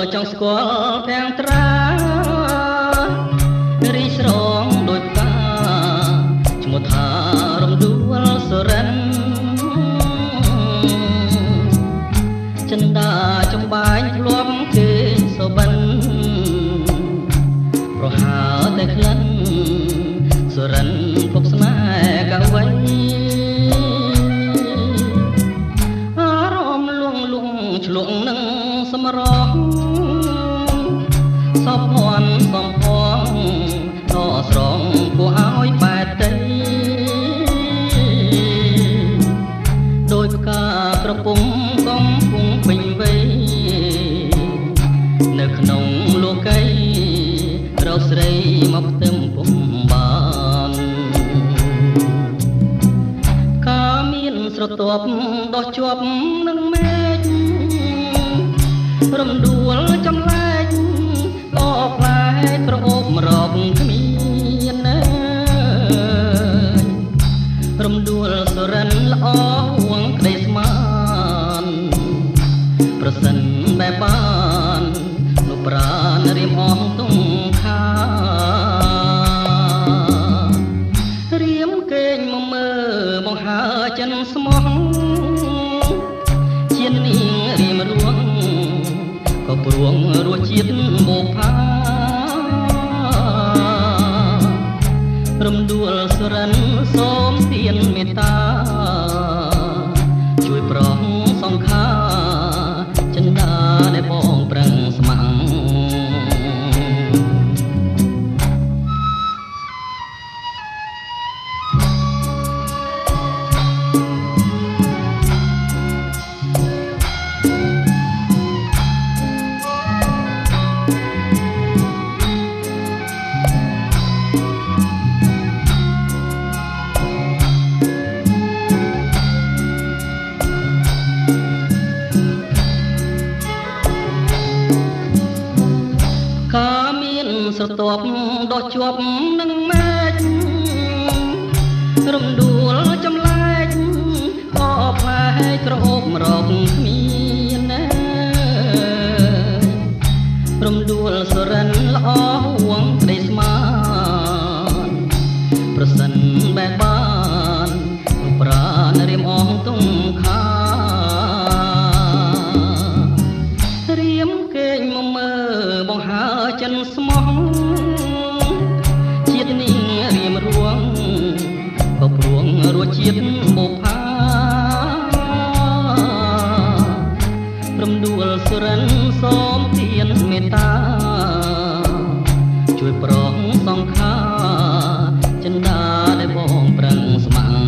ឃើញបានយល់ចង់ស្គាល់ទាំងត្រារីស្រងដូចតាឈ្មោះថារំដួលសរិនចិនដាចំបាញ់ធ្លាប់គេសុបិនប្រហើតែក្លិនសរិនភពស្នេ សពភ័ណ្ឌសំផងតស្រងគួរឲ្យបែតទៅដោយផ្កាក្រពុំកំពុងពេញវ័យនៅក្នុងលោកីរកស្រីមកផ្ទឹមពុំបានកាមានស្រទាប់ដោះជាប់នឹងមេឃរំដួលចម្លែ សរិនល្អហួងក្តីស្មានប្រសិនបែបបាននោះប្រានរៀមអងទុំខារៀមកេងមកមើបង្ហើចិនស្មោះជានាងរៀមរួងក៏ព្រួងរសជាតិ រំដួលសរិនសូមទានមេត្តាជួយប្រង មានស្រទាប់ដោះជាប់នឹងមេឃរំដួលចម្លែកក៏ផ្លែក្រអូបរកគ្មានណារំដួលសរិនល្អហួងក្តីស្មានប្រសិនបែប គេងមកមើលបង្ហើចិនស្មោះជាតិនេះរៀមរួងក៏ព្រួងរសជាតិបុផាព្រមដួលសរិនសូមទានមេត្តា ជួយប្រងសង្ខាចិនដាដែលបងប្រឹងស្ម័គ្រ